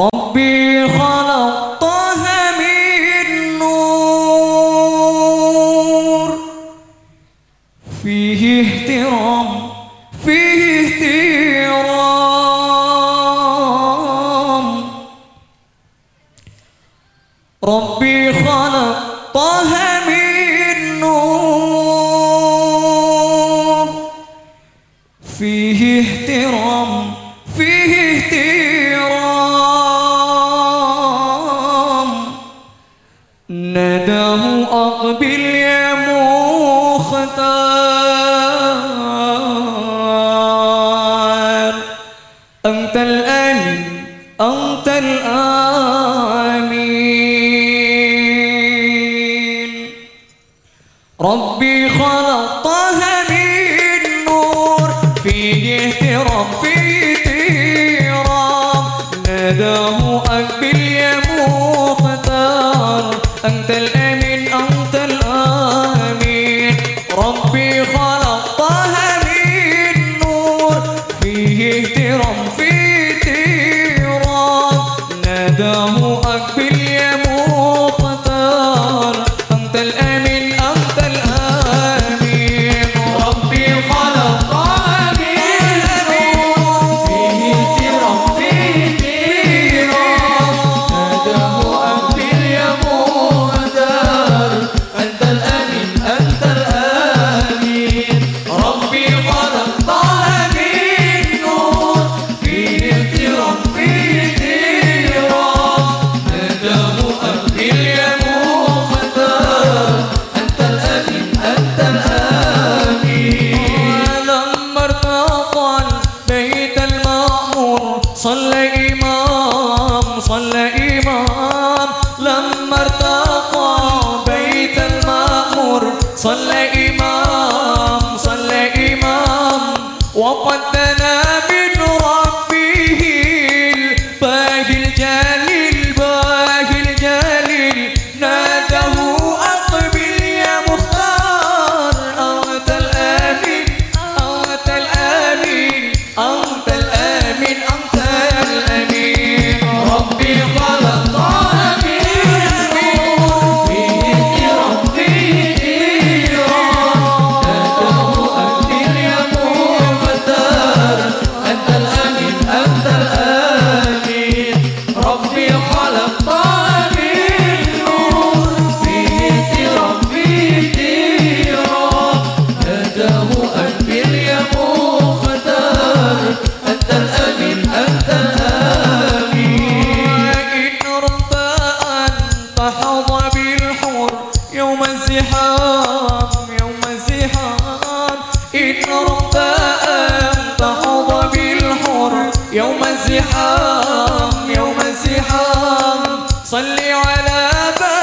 ربي خلق طه من نور. فيه اهترام فيه اهترام ربي خلطها من نور. فيه ربي تيرام ناداه أقبل يا مختار أنت الأمين أنت الأمين ربي خلطها من نور. فيه ربي صلى إمام صلى إمام. لما ارتقى بيت المأمور صلى إمام صلى إمام. وقد يوم الزحام يوم الزحام. صلي على باب